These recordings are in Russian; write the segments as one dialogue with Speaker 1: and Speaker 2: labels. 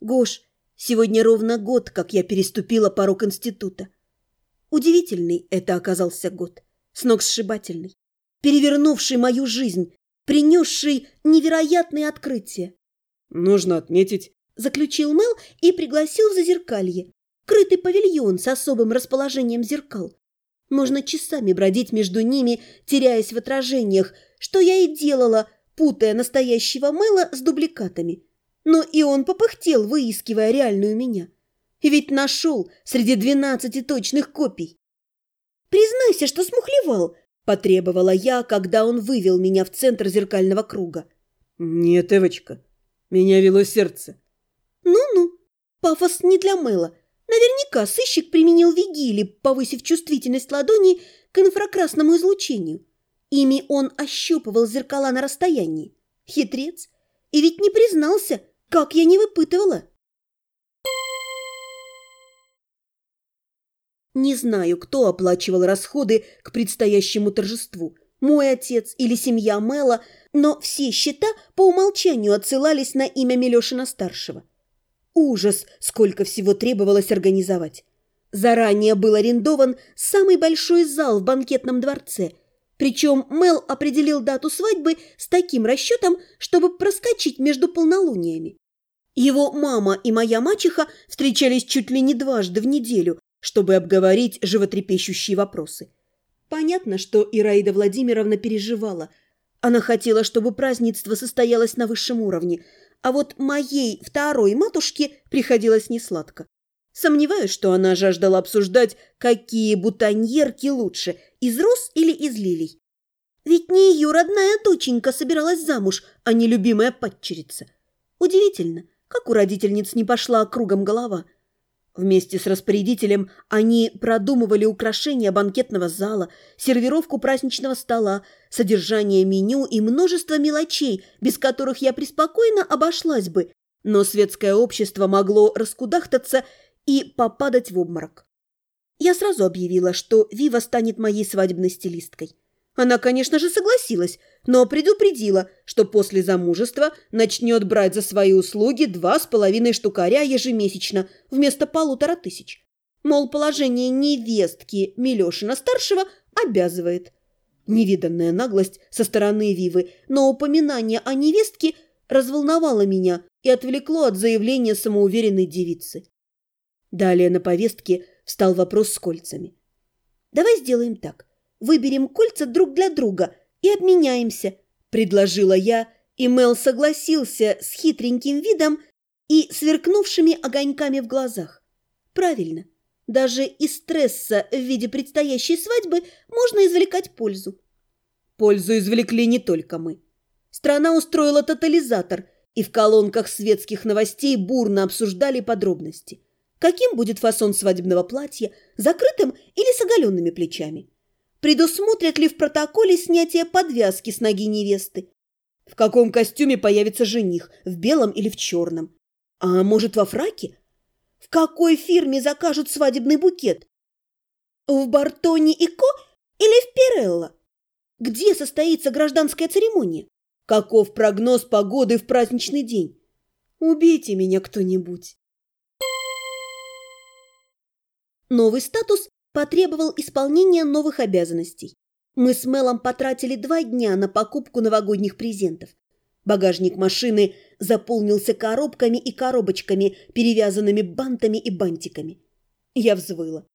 Speaker 1: Гош, сегодня ровно год, как я переступила порог института. Удивительный это оказался год, сногсшибательный, перевернувший мою жизнь, принесший невероятные открытия.
Speaker 2: «Нужно отметить», –
Speaker 1: заключил Мел и пригласил в зазеркалье, крытый павильон с особым расположением зеркал. Можно часами бродить между ними, теряясь в отражениях, что я и делала, путая настоящего Мэла с дубликатами. Но и он попыхтел, выискивая реальную меня. Ведь нашел среди двенадцати точных копий. «Признайся, что смухлевал», – потребовала я, когда он вывел меня в центр зеркального круга.
Speaker 2: «Нет, Эвочка, меня вело сердце».
Speaker 1: «Ну-ну, пафос не для Мэла. Наверняка сыщик применил вигили, повысив чувствительность ладони к инфракрасному излучению. Ими он ощупывал зеркала на расстоянии. Хитрец. И ведь не признался, как я не выпытывала. Не знаю, кто оплачивал расходы к предстоящему торжеству. Мой отец или семья Мэла, но все счета по умолчанию отсылались на имя Милешина-старшего. Ужас, сколько всего требовалось организовать. Заранее был арендован самый большой зал в банкетном дворце, причем Мел определил дату свадьбы с таким расчетом, чтобы проскочить между полнолуниями. Его мама и моя мачеха встречались чуть ли не дважды в неделю, чтобы обговорить животрепещущие вопросы. Понятно, что Ираида Владимировна переживала. Она хотела, чтобы празднество состоялось на высшем уровне – а вот моей второй матушке приходилось несладко. Сомневаюсь, что она жаждала обсуждать, какие бутоньерки лучше, из роз или из лилий. Ведь не ее родная доченька собиралась замуж, а не любимая падчерица. Удивительно, как у родительниц не пошла кругом голова – Вместе с распорядителем они продумывали украшения банкетного зала, сервировку праздничного стола, содержание меню и множество мелочей, без которых я преспокойно обошлась бы, но светское общество могло раскудахтаться и попадать в обморок. Я сразу объявила, что Вива станет моей свадебной стилисткой. Она, конечно же, согласилась, но предупредила, что после замужества начнет брать за свои услуги два с половиной штукаря ежемесячно вместо полутора тысяч. Мол, положение невестки Милешина-старшего обязывает. Невиданная наглость со стороны Вивы, но упоминание о невестке разволновало меня и отвлекло от заявления самоуверенной девицы. Далее на повестке встал вопрос с кольцами. «Давай сделаем так. Выберем кольца друг для друга и обменяемся», – предложила я, и Мел согласился с хитреньким видом и сверкнувшими огоньками в глазах. «Правильно, даже из стресса в виде предстоящей свадьбы можно извлекать пользу». Пользу извлекли не только мы. Страна устроила тотализатор, и в колонках светских новостей бурно обсуждали подробности. Каким будет фасон свадебного платья, закрытым или с оголенными плечами? Предусмотрят ли в протоколе снятие подвязки с ноги невесты? В каком костюме появится жених, в белом или в черном? А может, во фраке? В какой фирме закажут свадебный букет? В Бартоне и Ко или в Пирелло? Где состоится гражданская церемония? Каков прогноз погоды в праздничный день? Убейте меня кто-нибудь. Новый статус потребовал исполнения новых обязанностей. Мы с Мелом потратили два дня на покупку новогодних презентов. Багажник машины заполнился коробками и коробочками, перевязанными бантами и бантиками. Я взвыла.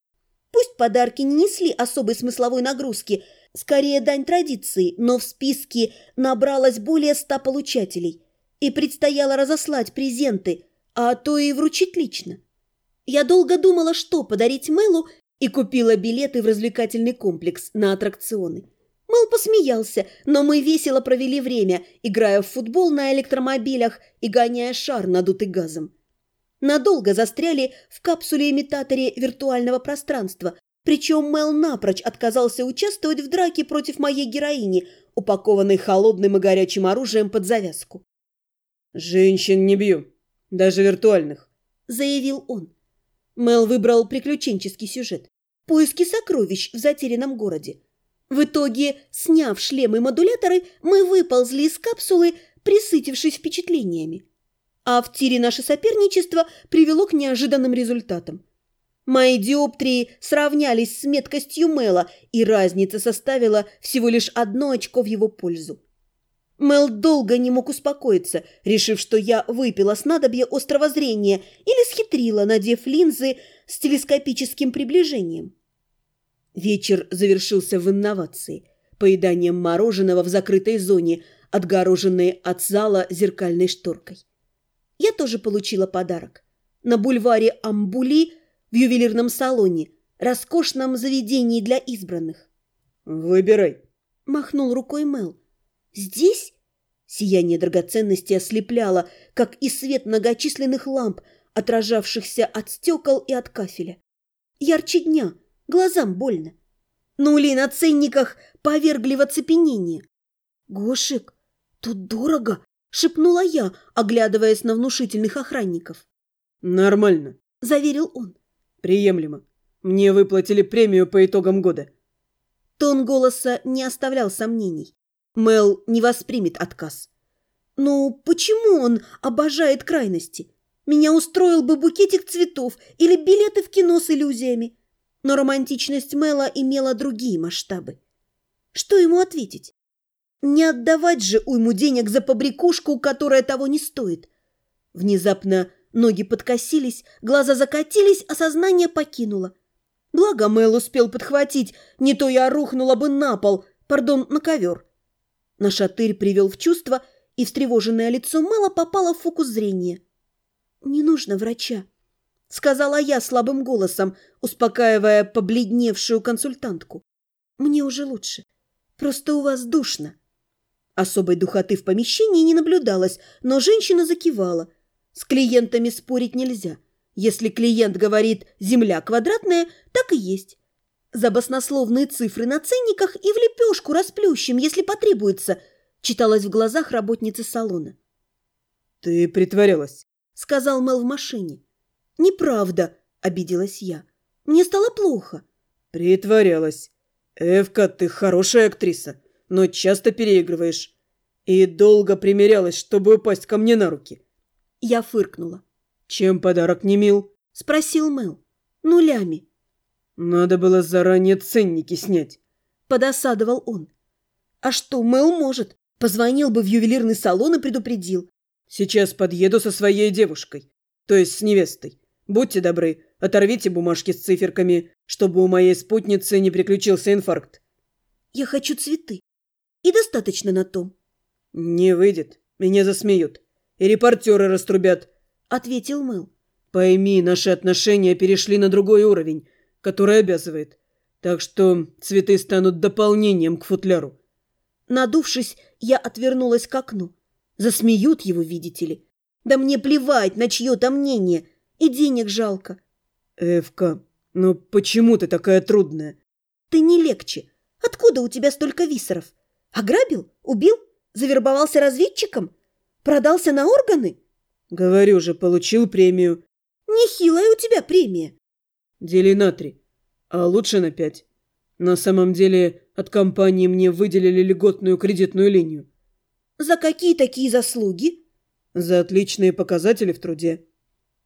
Speaker 1: Пусть подарки не несли особой смысловой нагрузки, скорее дань традиции, но в списке набралось более ста получателей, и предстояло разослать презенты, а то и вручить лично. Я долго думала, что подарить Мэлу, и купила билеты в развлекательный комплекс на аттракционы. Мэл посмеялся, но мы весело провели время, играя в футбол на электромобилях и гоняя шар, надутый газом. Надолго застряли в капсуле-имитаторе виртуального пространства, причем Мэл напрочь отказался участвовать в драке против моей героини, упакованной холодным и горячим оружием под завязку.
Speaker 2: «Женщин не бью, даже виртуальных», — заявил он.
Speaker 1: Мэл выбрал приключенческий сюжет. Поиски сокровищ в затерянном городе. В итоге, сняв шлемы и модуляторы, мы выползли из капсулы, присытившись впечатлениями. А в тире наше соперничество привело к неожиданным результатам. Мои диоптрии сравнялись с меткостью Мэла, и разница составила всего лишь одно очко в его пользу. Мел долго не мог успокоиться, решив, что я выпила снадобье острого зрения или схитрила, надев линзы с телескопическим приближением. Вечер завершился в инновации, поеданием мороженого в закрытой зоне, отгороженной от зала зеркальной шторкой. Я тоже получила подарок. На бульваре Амбули в ювелирном салоне, роскошном заведении для избранных.
Speaker 2: «Выбирай», –
Speaker 1: махнул рукой Мел. «Здесь?» Сияние драгоценности ослепляло, как и свет многочисленных ламп, отражавшихся от стекол и от кафеля. Ярче дня, глазам больно. Нули на ценниках повергли в оцепенение. «Гошик, тут дорого!» – шепнула я, оглядываясь на внушительных охранников.
Speaker 2: «Нормально», –
Speaker 1: заверил он.
Speaker 2: «Приемлемо. Мне выплатили премию по итогам года».
Speaker 1: Тон голоса не оставлял сомнений. Мел не воспримет отказ. «Ну, почему он обожает крайности? Меня устроил бы букетик цветов или билеты в кино с иллюзиями. Но романтичность Мела имела другие масштабы. Что ему ответить? Не отдавать же уйму денег за побрякушку, которая того не стоит. Внезапно ноги подкосились, глаза закатились, а сознание покинуло. Благо Мэл успел подхватить, не то я рухнула бы на пол, пардон, на ковер. Нашатырь привел в чувство, и встревоженное лицо Мэла попало в фокус зрения. «Не нужно врача», — сказала я слабым голосом, успокаивая побледневшую консультантку. «Мне уже лучше. Просто у вас душно». Особой духоты в помещении не наблюдалось, но женщина закивала. С клиентами спорить нельзя. Если клиент говорит «земля квадратная», так и есть. За баснословные цифры на ценниках и в лепешку расплющим, если потребуется, читалось в глазах работницы салона.
Speaker 2: «Ты притворялась», —
Speaker 1: сказал Мел в машине. «Неправда», — обиделась я. «Мне стало плохо».
Speaker 2: «Притворялась. Эвка, ты хорошая актриса, но часто переигрываешь. И долго примерялась, чтобы упасть ко мне на руки».
Speaker 1: Я фыркнула.
Speaker 2: «Чем подарок не мил?»
Speaker 1: — спросил Мел. «Нулями».
Speaker 2: «Надо было заранее ценники снять», —
Speaker 1: подосадовал он. «А что, Мэл может? Позвонил бы в ювелирный салон и предупредил».
Speaker 2: «Сейчас подъеду со своей девушкой, то есть с невестой. Будьте добры, оторвите бумажки с циферками, чтобы у моей спутницы не приключился инфаркт».
Speaker 1: «Я хочу цветы. И достаточно на том».
Speaker 2: «Не выйдет. Меня засмеют. И репортеры раструбят», — ответил Мэл. «Пойми, наши отношения перешли на другой уровень который обязывает. Так что цветы станут дополнением к футляру.
Speaker 1: Надувшись, я отвернулась к окну. Засмеют его, видите ли. Да мне плевать на чье-то мнение. И денег жалко.
Speaker 2: Эвка, ну почему ты такая трудная?
Speaker 1: Ты не легче. Откуда у тебя столько висоров? Ограбил? Убил? Завербовался разведчиком? Продался на органы?
Speaker 2: Говорю же, получил премию.
Speaker 1: Нехилая у тебя премия.
Speaker 2: Дели на три, а лучше на пять. На самом деле от компании мне выделили льготную кредитную линию.
Speaker 1: За какие такие заслуги?
Speaker 2: За отличные показатели в труде.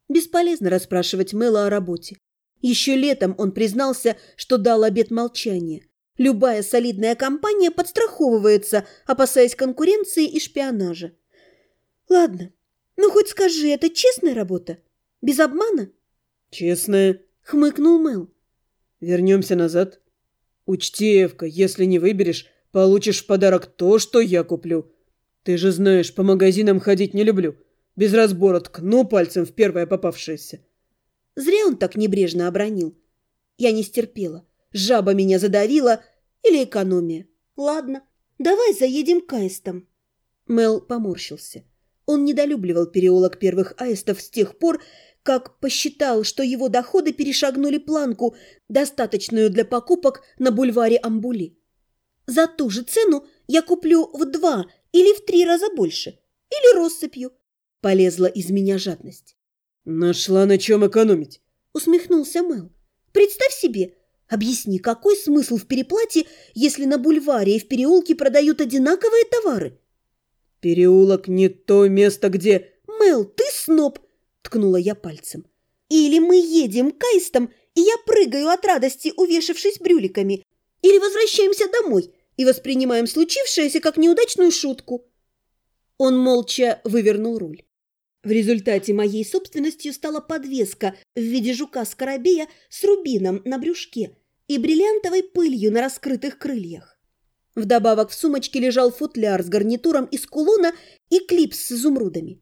Speaker 1: Бесполезно расспрашивать Мэла о работе. Еще летом он признался, что дал обет молчания. Любая солидная компания подстраховывается, опасаясь конкуренции и шпионажа. Ладно, ну хоть скажи, это честная работа? Без обмана?
Speaker 2: Честная
Speaker 1: хмыкнул Мэл.
Speaker 2: Вернемся назад. Учти, Эвка, если не выберешь, получишь в подарок то, что я куплю. Ты же знаешь, по магазинам ходить не люблю. Без разбора ткну пальцем в первое попавшееся.
Speaker 1: Зря он так небрежно обронил. Я не стерпела. Жаба меня задавила или экономия. Ладно, давай заедем к аистам. Мел поморщился. Он недолюбливал переулок первых аистов с тех пор, как посчитал, что его доходы перешагнули планку, достаточную для покупок на бульваре Амбули. За ту же цену я куплю в два или в три раза больше. Или россыпью. Полезла из меня жадность.
Speaker 2: «Нашла на чем экономить», —
Speaker 1: усмехнулся Мэл. «Представь себе, объясни, какой смысл в переплате, если на бульваре и в переулке продают одинаковые товары?»
Speaker 2: «Переулок не то место, где...»
Speaker 1: Мел, ты сноб!» – ткнула я пальцем. «Или мы едем к Аистам, и я прыгаю от радости, увешавшись брюликами, или возвращаемся домой и воспринимаем случившееся как неудачную шутку». Он молча вывернул руль. В результате моей собственностью стала подвеска в виде жука-скоробея с рубином на брюшке и бриллиантовой пылью на раскрытых крыльях. Вдобавок в сумочке лежал футляр с гарнитуром из кулона и клипс с изумрудами.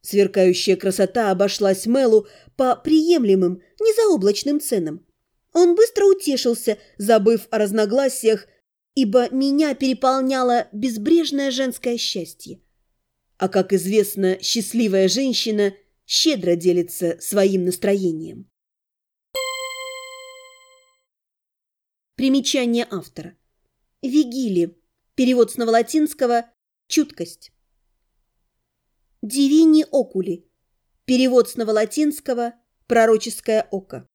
Speaker 1: Сверкающая красота обошлась Мелу по приемлемым, незаоблачным ценам. Он быстро утешился, забыв о разногласиях, ибо меня переполняло безбрежное женское счастье. А, как известно, счастливая женщина щедро делится своим настроением. Примечание автора. Вигили. Перевод с новолатинского «чуткость». Дивини окули. Перевод с новолатинского «пророческое око».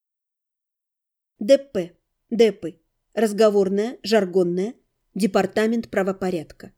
Speaker 1: ДП. ДЭПы. Разговорная, жаргонная. Департамент правопорядка.